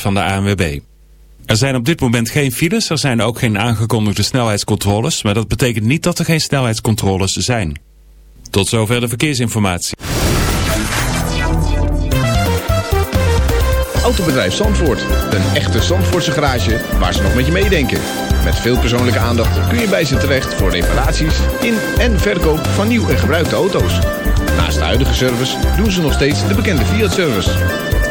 van de ANWB. Er zijn op dit moment geen files, er zijn ook geen aangekondigde snelheidscontroles, maar dat betekent niet dat er geen snelheidscontroles zijn. Tot zover de verkeersinformatie. Autobedrijf Zandvoort, een echte Zandvoortse garage waar ze nog met je meedenken. Met veel persoonlijke aandacht kun je bij ze terecht voor reparaties in en verkoop van nieuw en gebruikte auto's. Naast de huidige service doen ze nog steeds de bekende Fiat-service.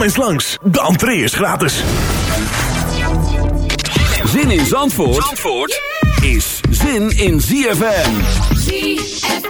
Kom eens langs, de entree is gratis. Zin in Zandvoort, Zandvoort is zin in ZFM. ZFM.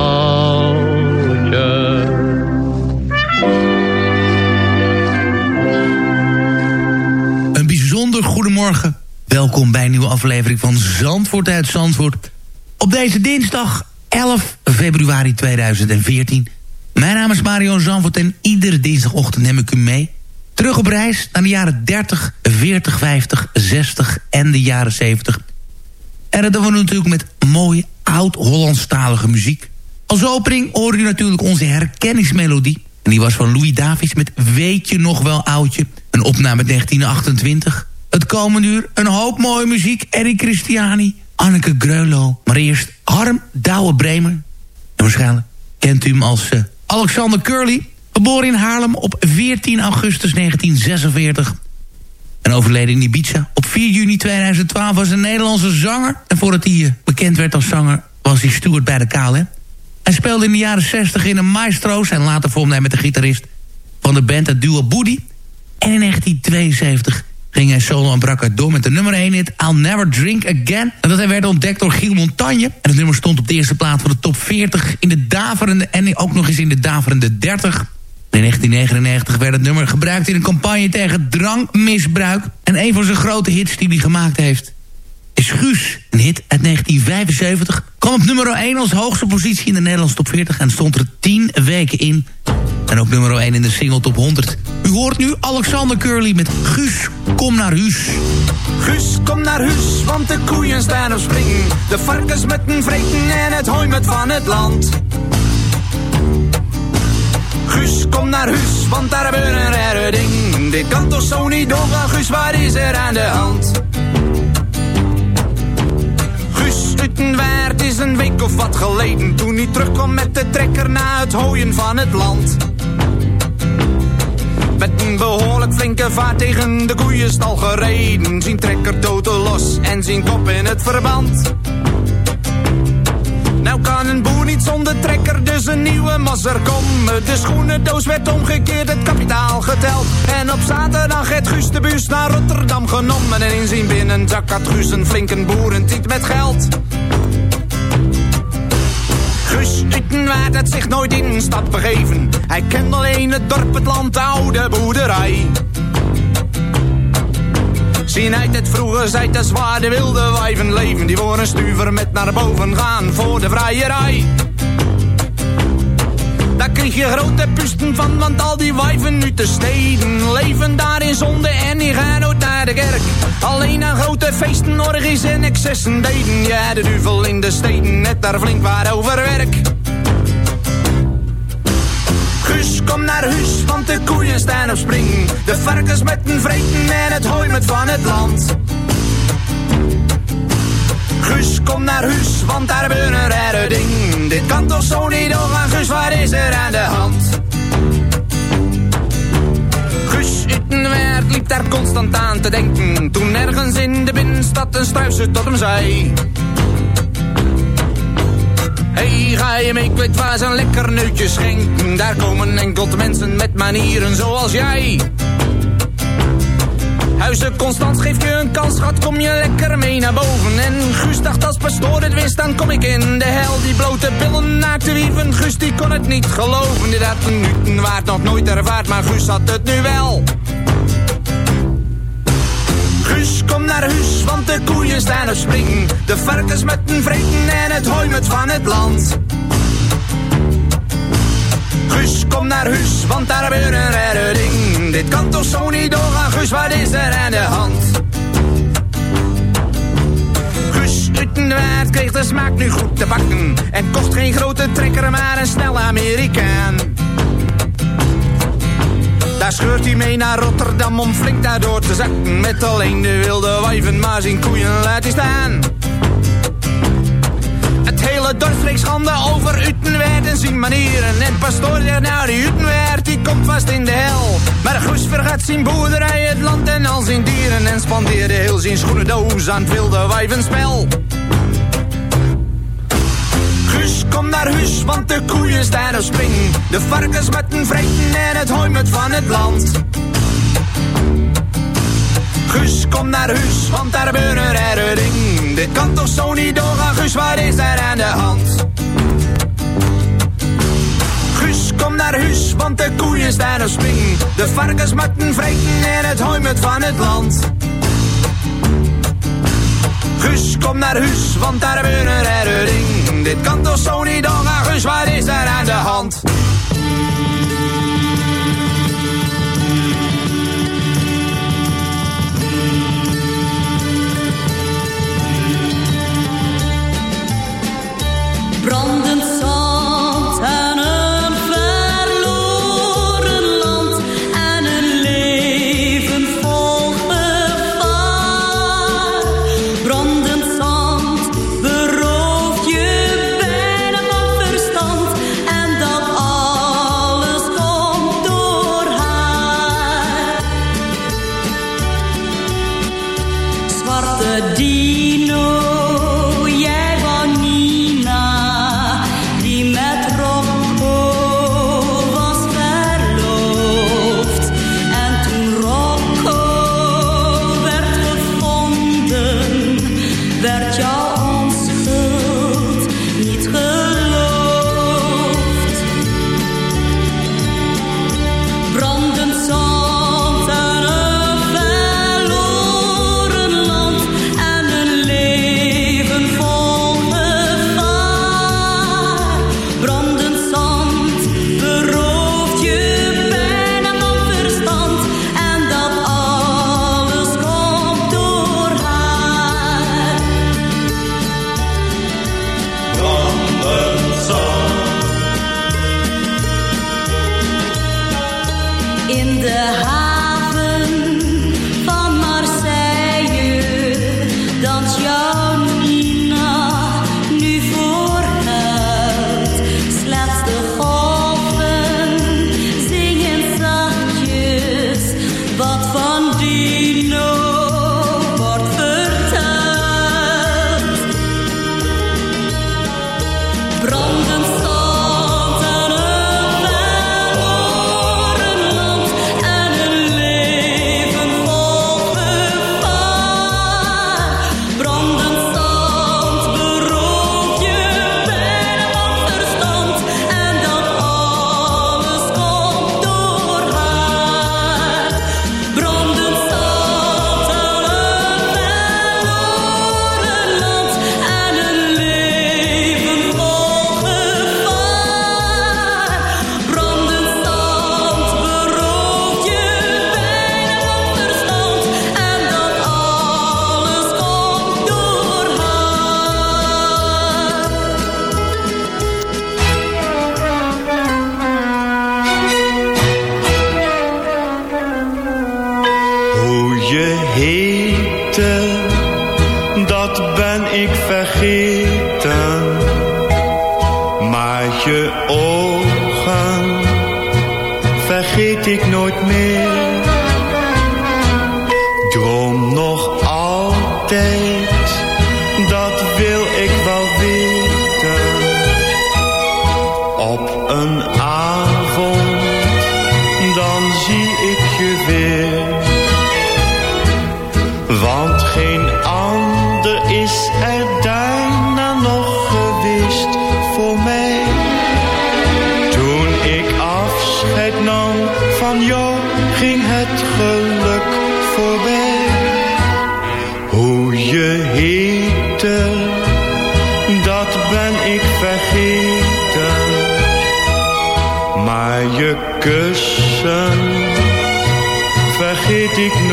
Welkom bij een nieuwe aflevering van Zandvoort uit Zandvoort. Op deze dinsdag 11 februari 2014. Mijn naam is Mario Zandvoort en iedere dinsdagochtend neem ik u mee. Terug op reis naar de jaren 30, 40, 50, 60 en de jaren 70. En dat doen we natuurlijk met mooie oud-Hollandstalige muziek. Als opening hoorde u natuurlijk onze herkenningsmelodie. En die was van Louis Davids met Weet je nog wel oudje? Een opname uit 1928. Het komende uur een hoop mooie muziek. Eric Christiani, Anneke Greulow. Maar eerst Harm Douwe Bremer. En waarschijnlijk kent u hem als eh, Alexander Curly. Geboren in Haarlem op 14 augustus 1946. En overleden in Ibiza. Op 4 juni 2012 was een Nederlandse zanger. En voordat hij eh, bekend werd als zanger was hij steward bij de KLM. Hij speelde in de jaren 60 in een maestro's... en later vormde hij met de gitarist van de band het duo Boody. En in 1972 ging hij solo en brak uit door met de nummer 1 hit I'll Never Drink Again. En dat hij werd ontdekt door Giel Montagne. En het nummer stond op de eerste plaats van de top 40 in de daverende... en ook nog eens in de daverende 30. In 1999 werd het nummer gebruikt in een campagne tegen drankmisbruik. En een van zijn grote hits die hij gemaakt heeft is Guus. Een hit uit 1975. Kwam op nummer 1 als hoogste positie in de Nederlandse top 40... en stond er 10 weken in. En ook nummer 1 in de single top 100. U hoort nu Alexander Curly met Guus, kom naar huis. Guus, kom naar huis, want de koeien staan op springen. De varkens met een vreten en het hooi met van het land. Guus, kom naar huis, want daar gebeurt een rare ding. Dit kan toch zo niet doorgaan, Guus, wat is er aan de hand? Guus Utenwaard is een week of wat geleden. Toen hij terugkwam met de trekker na het hooien van het land. Met een behoorlijk flinke vaart tegen de koeienstal gereden. Zien trekker toten los en zien kop in het verband nou kan een boer niet zonder trekker, dus een nieuwe masser komen. De schoenendoos werd omgekeerd, het kapitaal geteld. En op zaterdag het Guus de bus naar Rotterdam genomen. En in zijn binnenzak had Guus een flinke boerentiet met geld. Guus Utenwaard had zich nooit in een stad begeven. Hij kende alleen het dorp, het land, de oude boerderij. Zien uit het vroege zijt de zwaar de wilde wijven leven. Die voor een stuver met naar boven gaan voor de vrijerij. Daar kreeg je grote pusten van, want al die wijven nu te steden leven daar in zonde en die gaan ook naar de kerk. Alleen aan grote feesten, orgies en excessen deden. Ja, de duvel in de steden, net daar flink waar over werk. Guus, kom naar huis, want de koeien staan op spring. De varkens met een vreten en het hooi met van het land. Guus, kom naar huis, want daar gebeurt een rare ding. Dit kan toch zo niet doorgaan, Guus, wat is er aan de hand? Guus Utenwaard liep daar constant aan te denken. Toen ergens in de binnenstad een struisje tot hem zei. Hey, ga je mee, ik weet waar ze een lekker neutje schenken. Daar komen enkel mensen met manieren zoals jij. Huizen Constans geeft je een kans, schat, kom je lekker mee naar boven. En Guus dacht als pastoor het wist, dan kom ik in de hel. Die blote billen naakte wieven, Guus die kon het niet geloven. Dit had een waard nog nooit ervaard, maar Guus had het nu wel. Guus, kom naar huis, want de koeien staan op spring. De varkens met een vreten en het hooi met van het land. Guus, kom naar huis, want daar gebeurt een rare ding. Dit kan toch zo niet doorgaan, Guus, wat is er aan de hand? Utenwaard kreeg de smaak nu goed te bakken. En kocht geen grote trekker, maar een snelle Amerikaan. Daar scheurt hij mee naar Rotterdam om flink daardoor te zakken. Met alleen de wilde wijven, maar zijn koeien laat hij staan. Het hele dorp spreekt schande over Utenwaard en zijn manieren. En pastoor zegt nou die Utenwaard die komt vast in de hel. Maar Goes vergat zijn boerderij, het land en al zijn dieren. En spandeerde heel zijn schoenendoos aan het wilde wijvenspel. Guus, kom naar huis, want de koeien staan op spring. De varkens met een vreten en het hooi met van het land. Guus, kom naar huis, want daar gebeurt er ding. Dit kan toch zo niet doorgaan, Guus, wat is er aan de hand? Guus, kom naar huis, want de koeien staan op spring. De varkens met een vreten en het hooi met van het land. Guus, kom naar huis, want daar gebeurt er ding. Dit kan toch zo niet doorgaan, Guus, wat is er aan de hand?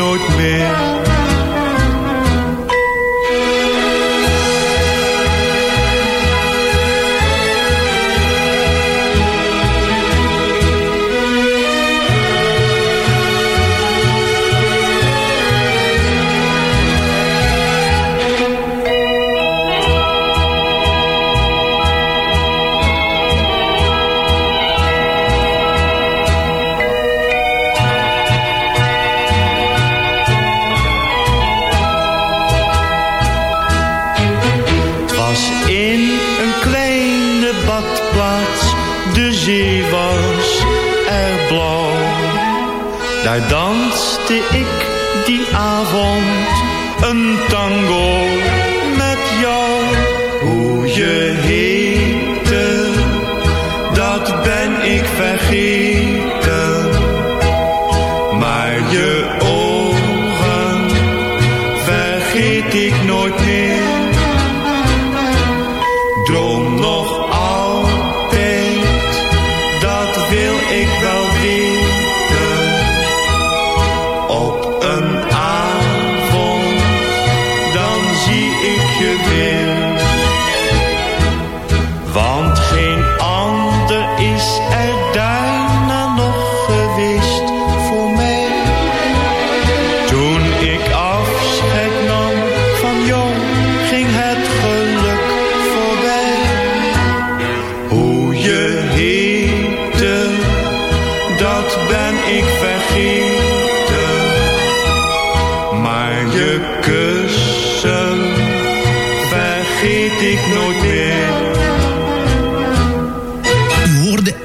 Nooit meer. Avond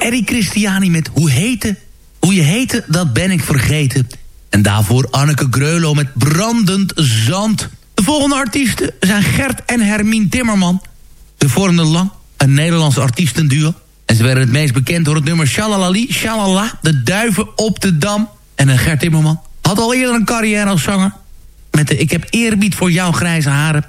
Eddie Christiani met Hoe heette? Hoe je heette, dat ben ik vergeten. En daarvoor Anneke Greulow met Brandend Zand. De volgende artiesten zijn Gert en Hermine Timmerman. Ze vormden lang een Nederlands artiestenduo. En ze werden het meest bekend door het nummer Shalalali, Shalala, de duiven op de dam. En een Gert Timmerman had al eerder een carrière als zanger. Met de Ik heb eerbied voor jouw grijze haren.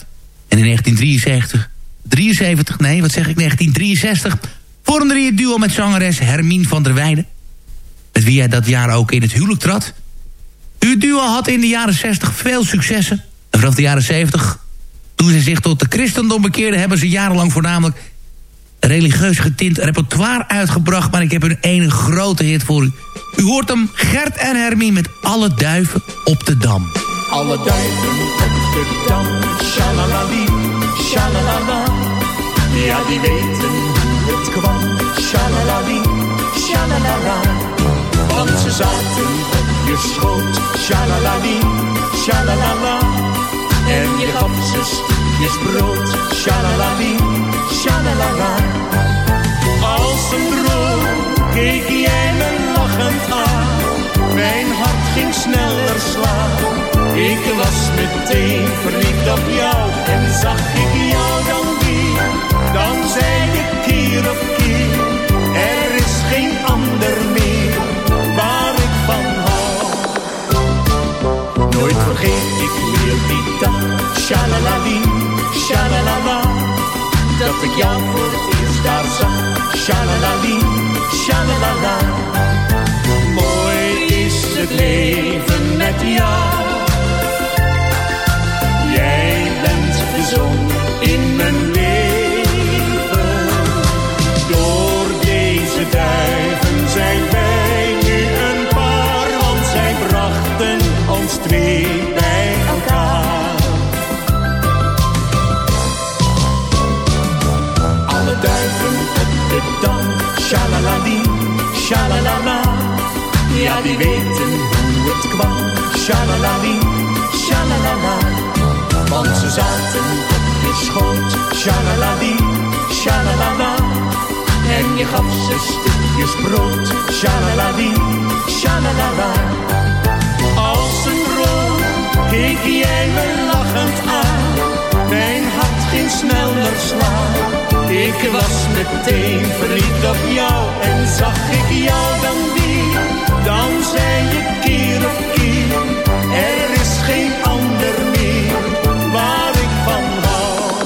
En in 1973, 73, nee, wat zeg ik, 1963... vormde hij het duo met zangeres Hermine van der Weijden. Met wie hij dat jaar ook in het huwelijk trad. Uw duo had in de jaren 60 veel successen. En vanaf de jaren 70, toen ze zich tot de christendom bekeerden... hebben ze jarenlang voornamelijk religieus getint repertoire uitgebracht... maar ik heb een ene grote hit voor u. U hoort hem Gert en Hermine met alle duiven op de dam. Alle duiven op de dam, shalalali, shalalala. Ja, die weten het kwam, shalalali, shalalala. Want ze zaten op je schoot, shalalali, shalalala. En je gaf ze stukjes brood, shalalali, shalalala. Als een droom keek jij me lachend aan. Mijn hart ging sneller slaan. Ik was meteen verliefd op jou en zag ik jou dan weer. Dan op keer, er is geen ander meer waar ik van hou. Nooit vergeet ik meer die dag, shalalali, shalalala. Dat ik jou voor het eerst daar zag, shalalali, shalalala. Mooi is het leven met jou. Die weten hoe het kwam, shalalali, shalalala. Want ze zaten op je schoot, shalalali, shalalala. En je gaf ze stukjes brood, shalalali, shalalala. Als een droom keek jij me lachend aan. Mijn hart ging sneller slaan. Ik was meteen verliefd op jou en zag ik jou dan weer. Dan zei je keer op keer, er is geen ander meer waar ik van hou.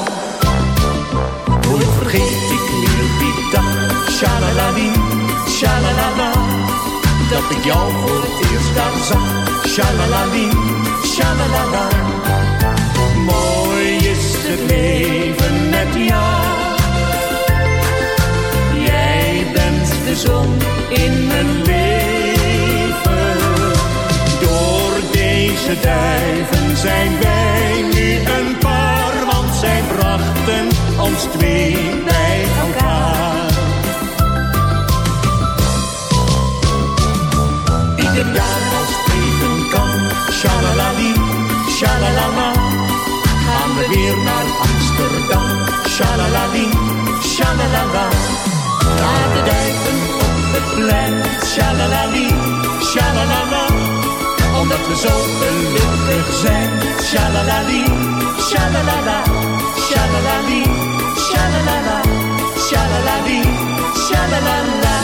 Nooit vergeet ik meer die dag, shalalali, shalalala. Dat ik jou voor het eerst daar zag, shalalali, shalalala. Mooi is het leven met jou. Jij bent de zon in mijn leven. Deze duiven zijn wij nu een paar, want zij brachten ons twee bij elkaar. Ieder jaar als even kan, shalalali, shalalala. Gaan we weer naar Amsterdam, shalalali, shalalala. We zo gelukkig zijn. Shalalali, shalalala, shalalali, shalalala, shalalali, shalalala.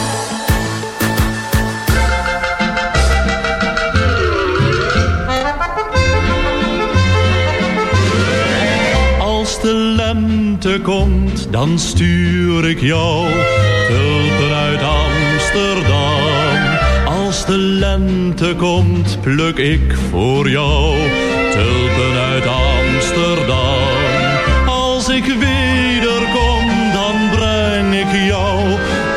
Als de lente komt, dan stuur ik jou tulpen uit Amsterdam. Als de lente komt, pluk ik voor jou tulpen uit Amsterdam. Als ik wederkom, dan breng ik jou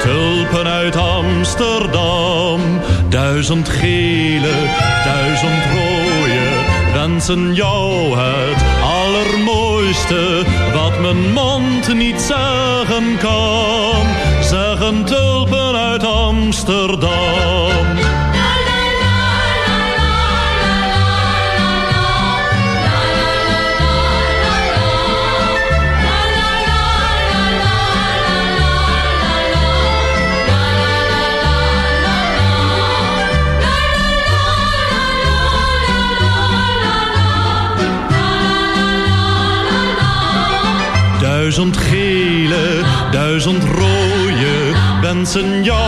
tulpen uit Amsterdam. Duizend gele, duizend rode, wensen jou het allermooiste wat mijn mond niet zeggen kan. Zeggen tulpen uit Amsterdam. Wensen jou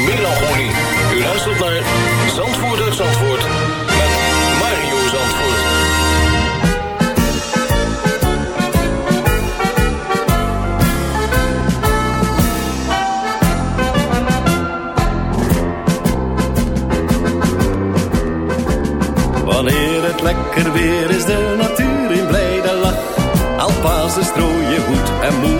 melancholie. U luistert naar Zandvoort Zandvoort met Mario Zandvoort. Wanneer het lekker weer is, de natuur in blijde lach. Alpa's de strooien hoed en moe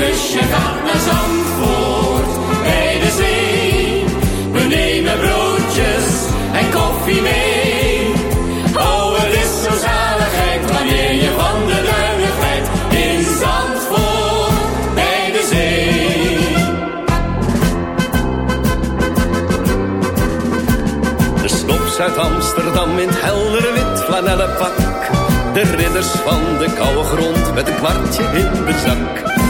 Je gaat naar Zandvoort bij de zee. We nemen broodjes en koffie mee. Oh, het is zo zaligheid wanneer je van de duinen glijdt. In Zandvoort bij de zee. De slops uit Amsterdam in het heldere wit flanellen pak. De ridders van de koude grond met een kwartje in de zak.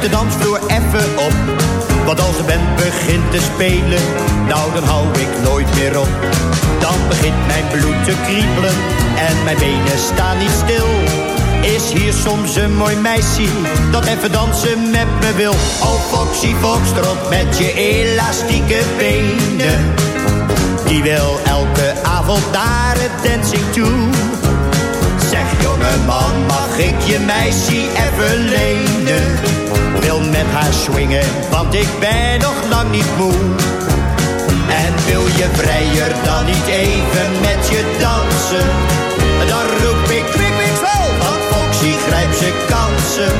de dansvloer even op. Want als de band begint te spelen, nou dan hou ik nooit meer op. Dan begint mijn bloed te kriebelen en mijn benen staan niet stil. Is hier soms een mooi meisje dat even dansen met me wil? Oh Foxy Foxtrot met je elastieke benen. Die wil elke avond naar het dancing toe. Zeg jongeman, mag ik je meisje even lenen? Wil met haar swingen, want ik ben nog lang niet moe. En wil je vrijer dan niet even met je dansen? Dan roep ik kwik, kwik, wel, want Foxy grijpt zijn kansen.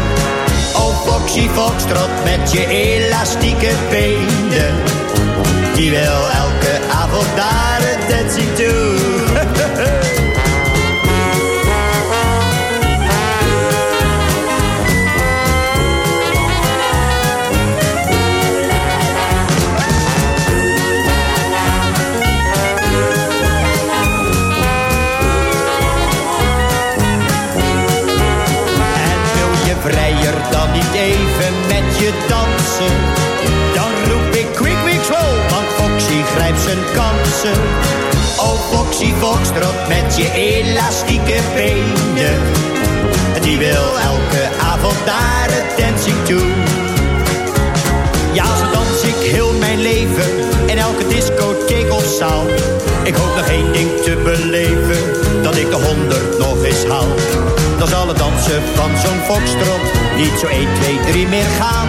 Oh Foxy Foxtrot met je elastieke benen. Die wil elke avond naar het dancing toe. kansen. Oh Foxy Foxtrot met je elastieke benen. Die wil elke avond naar het dancing toe. Ja, zo dans ik heel mijn leven in elke discotheek of zaal. Ik hoop nog één ding te beleven, dat ik de honderd nog eens haal. Dan zal het dansen van zo'n foxtrot niet zo 1, 2, 3 meer gaan.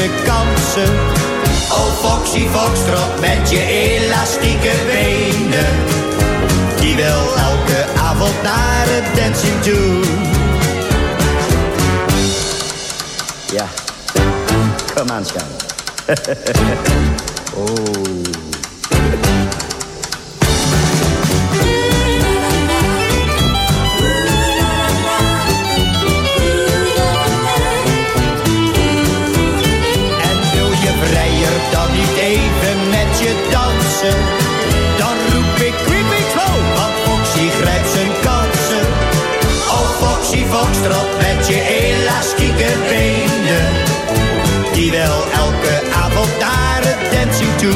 Zijn kansen. Oh Foxy Foxtrot met je elastieke benen. Die wil elke avond naar het dancing toe. Ja, kom aan, schat. oh. avond daar dancing toe.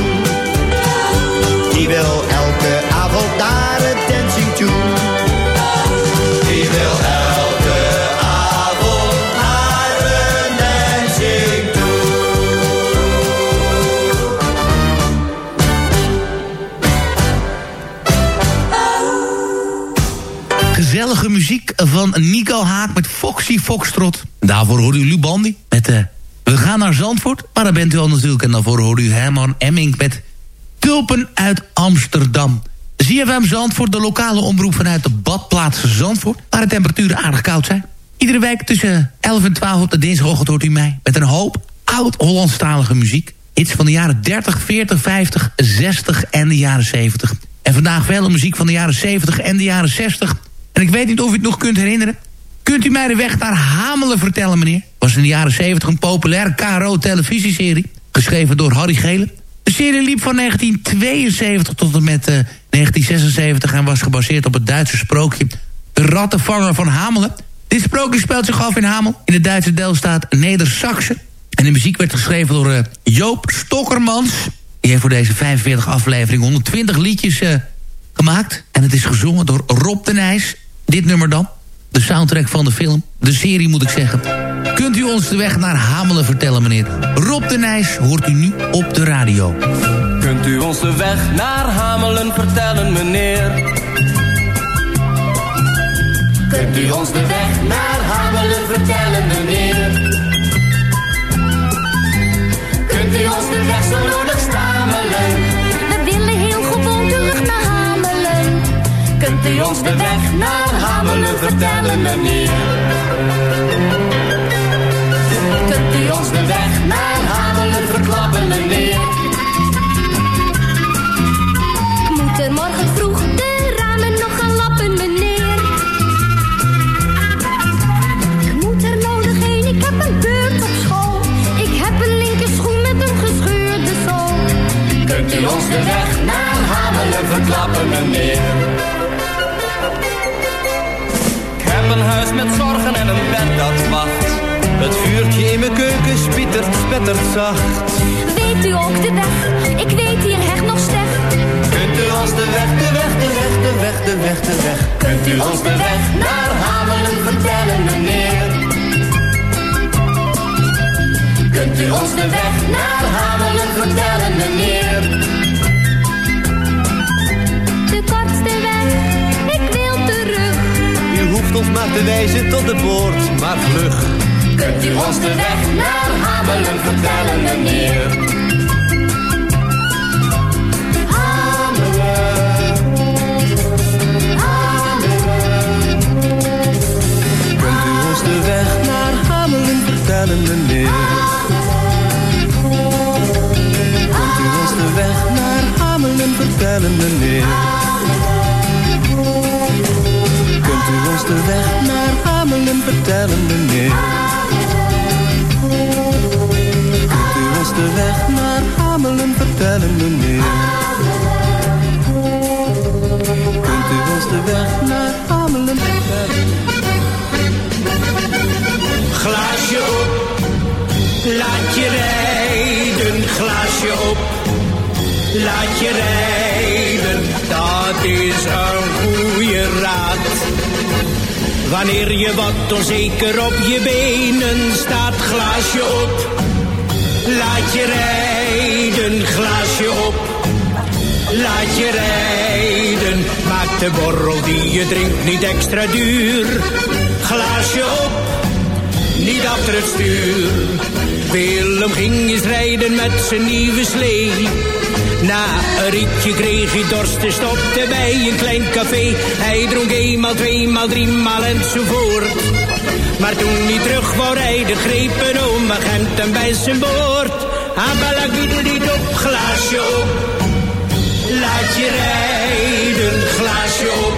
Die wil elke avond daar een dancing toe. Die wil elke avond naar dancing toe. Gezellige muziek van Nico Haak met Foxy Foxtrot. Daarvoor hoorde u Lubandi met de naar Zandvoort. Maar dan bent u al natuurlijk. En daarvoor hoorde u Herman Emmink met Tulpen uit Amsterdam. ZFM Zandvoort, de lokale omroep vanuit de badplaats Zandvoort... waar de temperaturen aardig koud zijn. Iedere week tussen 11 en 12 op de dinsdagochtend hoort u mij... met een hoop oud-Hollandstalige muziek. Iets van de jaren 30, 40, 50, 60 en de jaren 70. En vandaag veel muziek van de jaren 70 en de jaren 60. En ik weet niet of u het nog kunt herinneren. Kunt u mij de weg naar Hamelen vertellen, meneer? Was in de jaren 70 een populaire KRO-televisieserie. Geschreven door Harry Gele. De serie liep van 1972 tot en met uh, 1976... en was gebaseerd op het Duitse sprookje... De Rattenvanger van Hamelen. Dit sprookje speelt zich af in Hamel... in de Duitse deelstaat Neder-Saxe. En de muziek werd geschreven door uh, Joop Stokkermans... Die heeft voor deze 45 aflevering 120 liedjes uh, gemaakt. En het is gezongen door Rob de Nijs. Dit nummer dan. De soundtrack van de film. De serie moet ik zeggen. Kunt u ons de weg naar Hamelen vertellen, meneer? Rob de Nijs hoort u nu op de radio. Kunt u ons de weg naar Hamelen vertellen, meneer? Kunt u ons de weg naar Hamelen vertellen, meneer? Kunt u ons de weg zo nodig stamelen? Kunt u ons de weg naar Hamelen vertellen, meneer? Kunt u ons de weg naar Hamelen verklappen, meneer? Ik moet er morgen vroeg de ramen nog gaan lappen, meneer. Ik moet er nodig heen, ik heb een beurt op school. Ik heb een linker schoen met een gescheurde zool. Kunt u ons de weg naar Hamelen verklappen, meneer? Een huis met zorgen en een bed dat wacht. Het vuurtje in mijn keuken spietert, spettert zacht. Weet u ook de weg? Ik weet hier echt nog slecht. Kunt u ons de weg, de weg, de weg, de weg, de weg, de weg. Kunt u ons de weg naar Hamelen vertellen, meneer? Kunt u ons de weg naar Hamelen vertellen, te wijzen tot de poort, maar vlug. Kunt u ons de weg naar Hamelen vertellen, meneer? Kunt u ons de weg naar Hamelen vertellen, meneer? Kunt u ons de weg naar Hamelen vertellen, meneer? Ons de weg naar Hamelen vertellen, meneer? Kunt u ons de weg naar Hamelen vertellen, meneer? Kunt u ons de weg naar Hamelen vertellen? Glaasje op, laat je rijden, glaasje op, laat je rijden, dat is een goede raad. Wanneer je wat onzeker op je benen staat, glaasje op, laat je rijden, glaasje op. Laat je rijden, maak de borrel die je drinkt niet extra duur. Glaasje op, niet achter het stuur. Willem ging eens rijden met zijn nieuwe slee. Na een ritje kreeg hij dorst en stopte bij een klein café. Hij dronk eenmaal, tweemaal, driemaal enzovoort. Maar toen hij terug wou rijden, greep een oom agent hem bij zijn boord. Abalak niet op, glaasje op. Laat je rijden, glaasje op.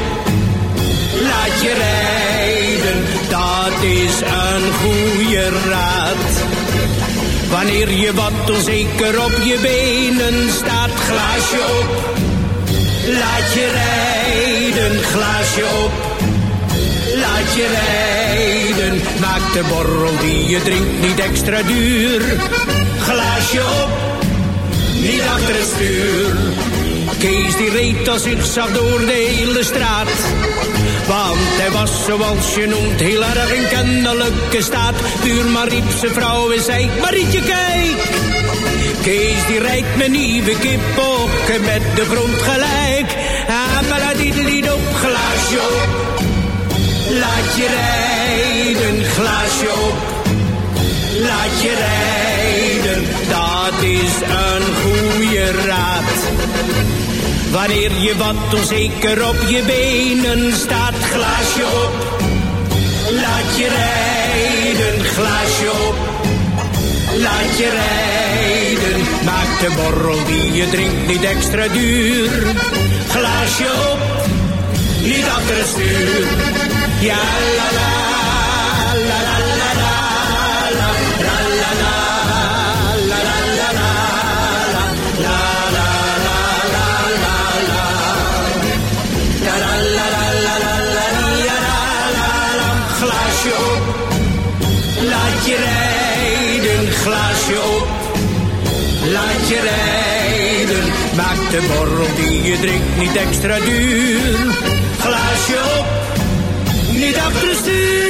Laat je rijden, dat is een goede raad. Wanneer je wat onzeker op je benen staat, glaasje op. Laat je rijden, glaasje op. Laat je rijden, maak de borrel die je drinkt niet extra duur. Glaasje op, niet achter het stuur. Kees die reed als zag door de hele straat. Want hij was zoals je noemt heel erg in kennelijke staat. Buurman riep zijn vrouw en zei, Marietje kijk. Kees die rijdt mijn nieuwe kippokken met de grond gelijk. Die op, glaasje op. Laat je rijden, glaasje op. Laat je rijden, dat is een goede raad. Wanneer je wat onzeker op je benen staat, glaasje op. Laat je rijden, glaasje op. Laat je rijden, maak de borrel die je drinkt niet extra duur. Glaasje op, niet achter het stuur. Ja la la, la Maak de borrel die je drinkt niet extra duur. Glaasje op, niet achter.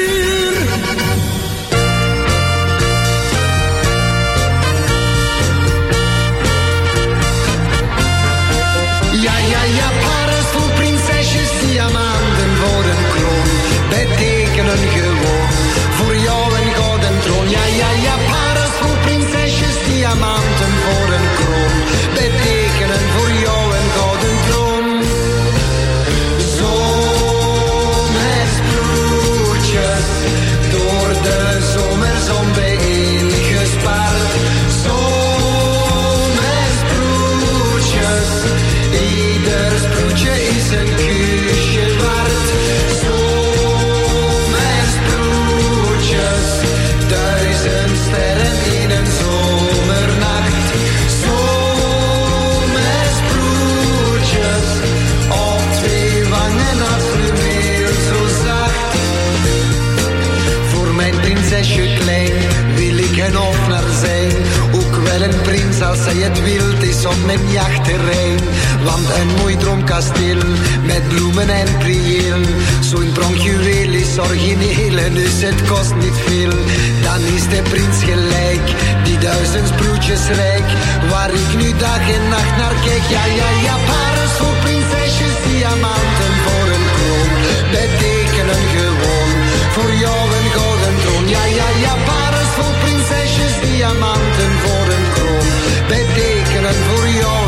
Zij het wilt is op mijn jachtterrein. Want een mooi droomkasteel met bloemen en prieel. Zo'n pronkjuweel is origineel en dus het kost niet veel. Dan is de prins gelijk, die duizend sproetjes rijk. Waar ik nu dag en nacht naar kijk. Ja, ja, ja, Betekenen voor jou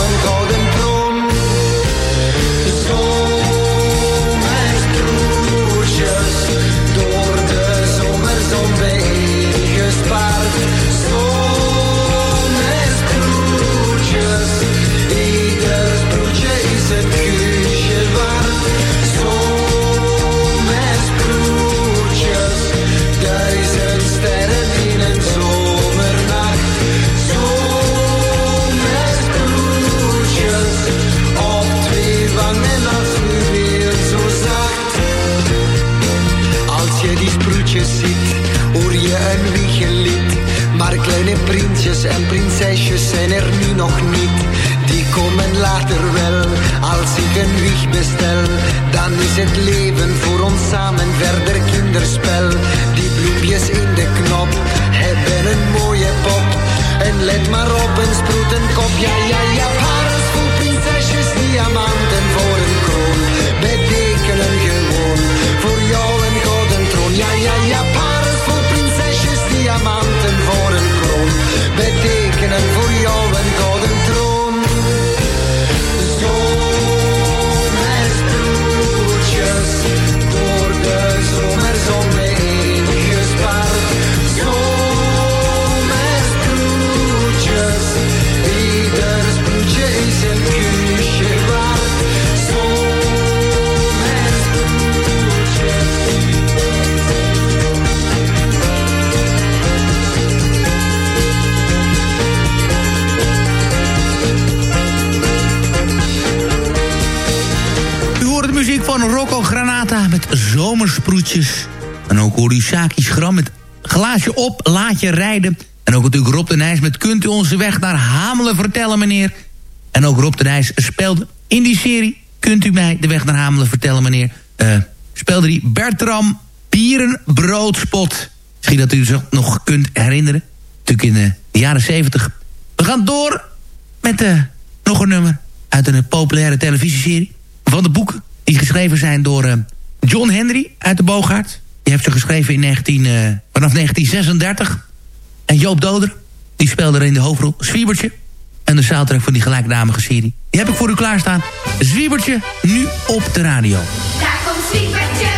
Je rijden. En ook natuurlijk Rob de Nijs met Kunt u onze weg naar Hamelen vertellen, meneer? En ook Rob de Nijs speelde in die serie... Kunt u mij de weg naar Hamelen vertellen, meneer? Uh, speelde die Bertram Bierenbroodspot. Misschien dat u zich nog kunt herinneren. Natuurlijk in eh, de jaren zeventig. We gaan door met eh, nog een nummer uit een populaire televisieserie. Van de boeken die geschreven zijn door John Henry uit de Boogaard. Die heeft ze geschreven in 19, vanaf 1936. En Joop Doder, die speelde er in de hoofdrol Zwiebertje. En de soundtrack van die gelijknamige serie. Die heb ik voor u klaarstaan. Zwiebertje, nu op de radio. Daar komt Zwiebertje.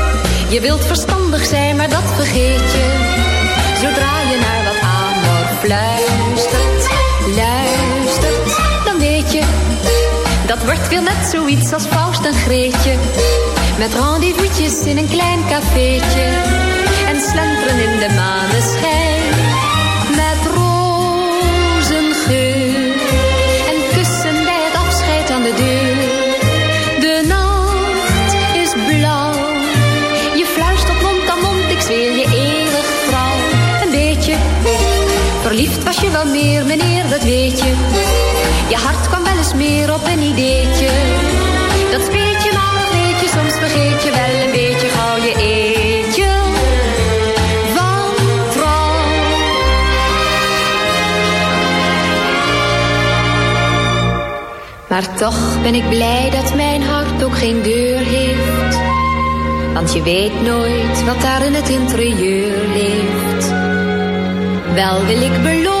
Je wilt verstandig zijn, maar dat vergeet je. Zodra je naar wat amor fluistert, luistert, dan weet je. Dat wordt weer net zoiets als Faust en Greetje. Met rendezvous'tjes in een klein cafeetje. En slenteren in de maneschijn. hart kwam wel eens meer op een ideetje. Dat speelt je maar een beetje, soms vergeet je wel een beetje gauw je eetje. Van vrouw. Maar toch ben ik blij dat mijn hart ook geen deur heeft. Want je weet nooit wat daar in het interieur leeft. Wel wil ik beloven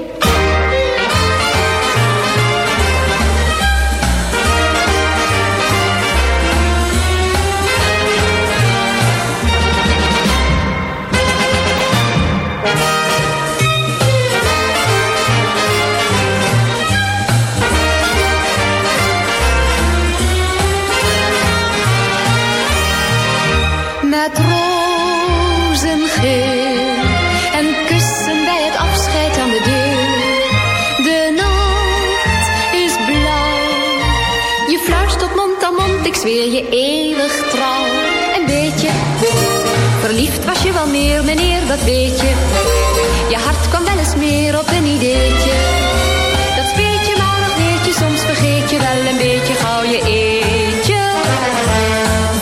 beetje. weet je. Je hart kwam wel eens meer op een ideetje. Dat weet je, maar nog weet je, soms vergeet je wel een beetje gauw je eetje.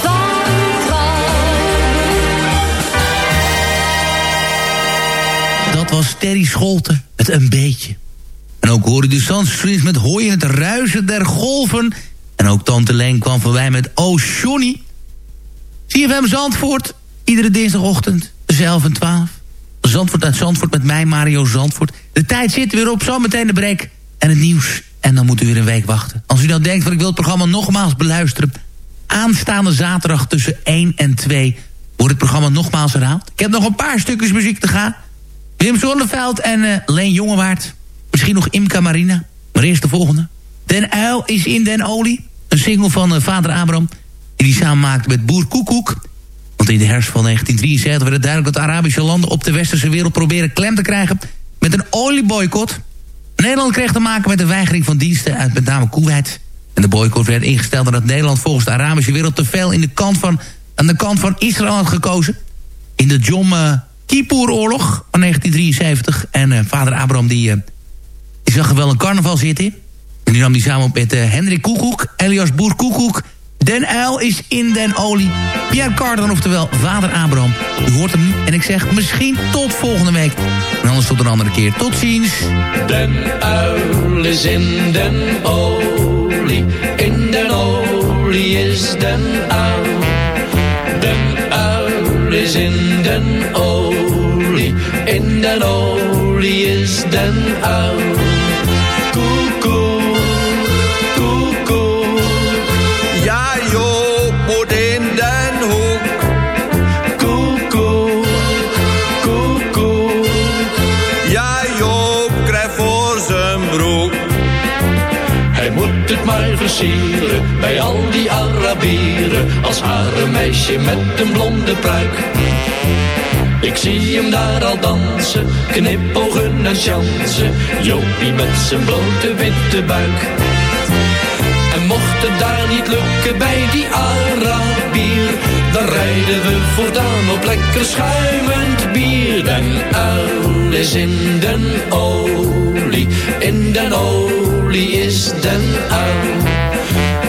Van, van. Dat was Terry Scholten, het een beetje. En ook hoorde de Sans met hooi in het ruisen der golven. En ook Tante Leen kwam voorbij met Oh Johnny. hem Zandvoort, iedere dinsdagochtend 11 en 12. Zandvoort uit Zandvoort met mij, Mario Zandvoort. De tijd zit weer op, zometeen de break en het nieuws. En dan moet u weer een week wachten. Als u dan denkt van ik wil het programma nogmaals beluisteren... aanstaande zaterdag tussen 1 en 2 wordt het programma nogmaals herhaald. Ik heb nog een paar stukjes muziek te gaan. Wim Zonneveld en uh, Leen Jongewaard. Misschien nog Imca Marina. Maar eerst de volgende. Den Uil is in den olie. Een single van uh, vader Abraham. Die die samen maakte met Boer Koekoek. In de herfst van 1973 werd het duidelijk dat Arabische landen op de westerse wereld proberen klem te krijgen met een olieboycott. Nederland kreeg te maken met de weigering van diensten uit met name Kuwait. En de boycott werd ingesteld nadat Nederland volgens de Arabische wereld te veel in de kant van, aan de kant van Israël had gekozen. In de Jom uh, Kippur-oorlog van 1973. En uh, vader Abraham die, uh, die zag er wel een carnaval zitten. En die nam die samen op met Hendrik Koekoek, Elias Boer Koekoek... Den Uil is in den olie. Pierre Carden, oftewel vader Abraham. U hoort hem nu en ik zeg misschien tot volgende week. En anders tot een andere keer. Tot ziens. Den uil is in den olie. In den olie is den uil. Den uil is in den olie. In den olie is den uil. Bij al die Arabieren. Als harenmeisje met een blonde pruik. Ik zie hem daar al dansen, knipogen en chansen. Jopie met zijn blote witte buik. En mocht het daar niet lukken bij die Arabier, dan rijden we voortaan op lekker schuimend bier. Den uil is in den olie, in den olie is den uil.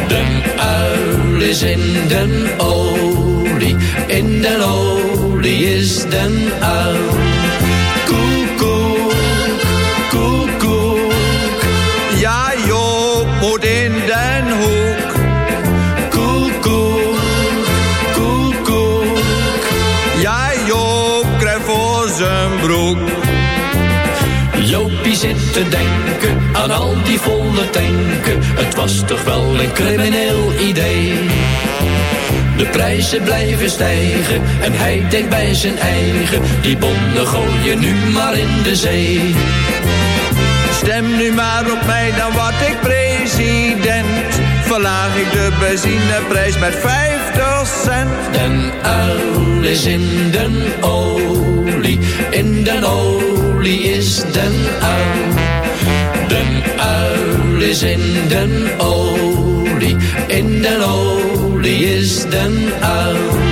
Den uil is in den olie, in den olie is den uil. Jopie zit te denken aan al die volle tanken. Het was toch wel een crimineel idee. De prijzen blijven stijgen en hij denkt bij zijn eigen. Die bonnen gooien nu maar in de zee. Stem nu maar op mij, dan word ik president. Verlaag ik de benzineprijs met 50 cent. Den uil is in den olie, in den olie is den uil. Den uil is in den olie, in den olie is den uil.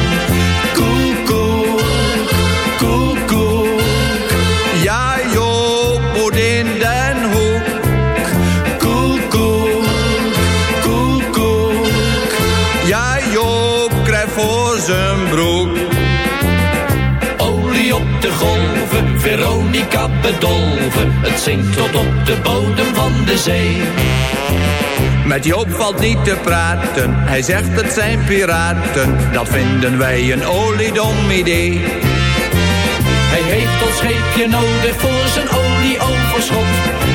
De golven, Veronica bedolven. Het zinkt tot op de bodem van de zee. Met Joop valt niet te praten, hij zegt het zijn piraten. Dat vinden wij een oliedom idee. Hij heeft ons scheepje nodig voor zijn olieoverschot.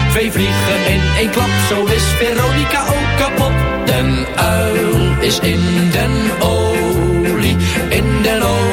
Twee vliegen in één klap, zo is Veronica ook kapot. Den uil is in den olie, in den olie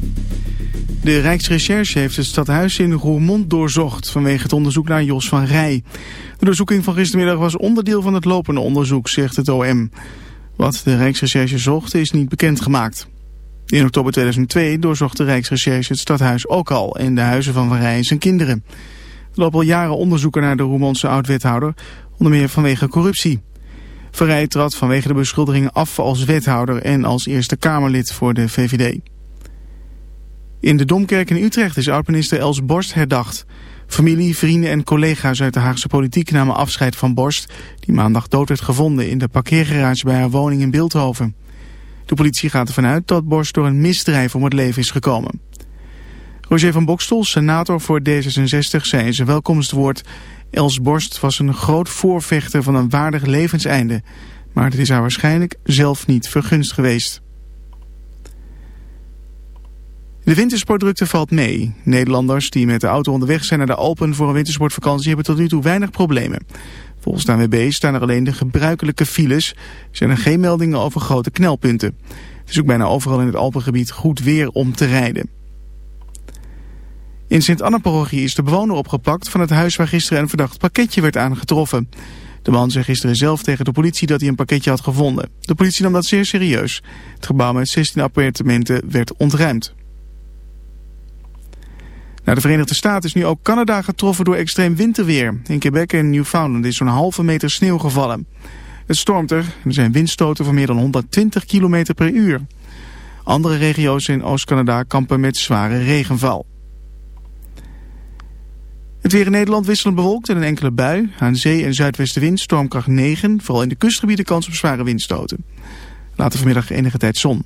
De Rijksrecherche heeft het stadhuis in Roermond doorzocht... vanwege het onderzoek naar Jos van Rij. De doorzoeking van gistermiddag was onderdeel van het lopende onderzoek, zegt het OM. Wat de Rijksrecherche zocht is niet bekendgemaakt. In oktober 2002 doorzocht de Rijksrecherche het stadhuis ook al... en de huizen van Van Rij en zijn kinderen. Er lopen al jaren onderzoeken naar de Roermondse oud-wethouder... onder meer vanwege corruptie. Verrij trad vanwege de beschuldigingen af als wethouder en als Eerste Kamerlid voor de VVD. In de Domkerk in Utrecht is oud-minister Els Borst herdacht. Familie, vrienden en collega's uit de Haagse politiek namen afscheid van Borst... die maandag dood werd gevonden in de parkeergarage bij haar woning in Beeldhoven. De politie gaat ervan uit dat Borst door een misdrijf om het leven is gekomen. Roger van Bokstel, senator voor D66, zei in zijn welkomstwoord... Els Borst was een groot voorvechter van een waardig levenseinde... maar het is haar waarschijnlijk zelf niet vergunst geweest. De wintersportdrukte valt mee. Nederlanders die met de auto onderweg zijn naar de Alpen voor een wintersportvakantie hebben tot nu toe weinig problemen. Volgens de ANWB staan er alleen de gebruikelijke files. Zijn er geen meldingen over grote knelpunten. Het is ook bijna overal in het Alpengebied goed weer om te rijden. In Sint-Anna-parochie is de bewoner opgepakt van het huis waar gisteren een verdacht pakketje werd aangetroffen. De man zei gisteren zelf tegen de politie dat hij een pakketje had gevonden. De politie nam dat zeer serieus. Het gebouw met 16 appartementen werd ontruimd. Naar de Verenigde Staten is nu ook Canada getroffen door extreem winterweer. In Quebec en Newfoundland is zo'n halve meter sneeuw gevallen. Het stormt er er zijn windstoten van meer dan 120 km per uur. Andere regio's in Oost-Canada kampen met zware regenval. Het weer in Nederland wisselend bewolkt en een enkele bui. Aan zee en zuidwestenwind stormkracht 9. Vooral in de kustgebieden kans op zware windstoten. Later vanmiddag enige tijd zon.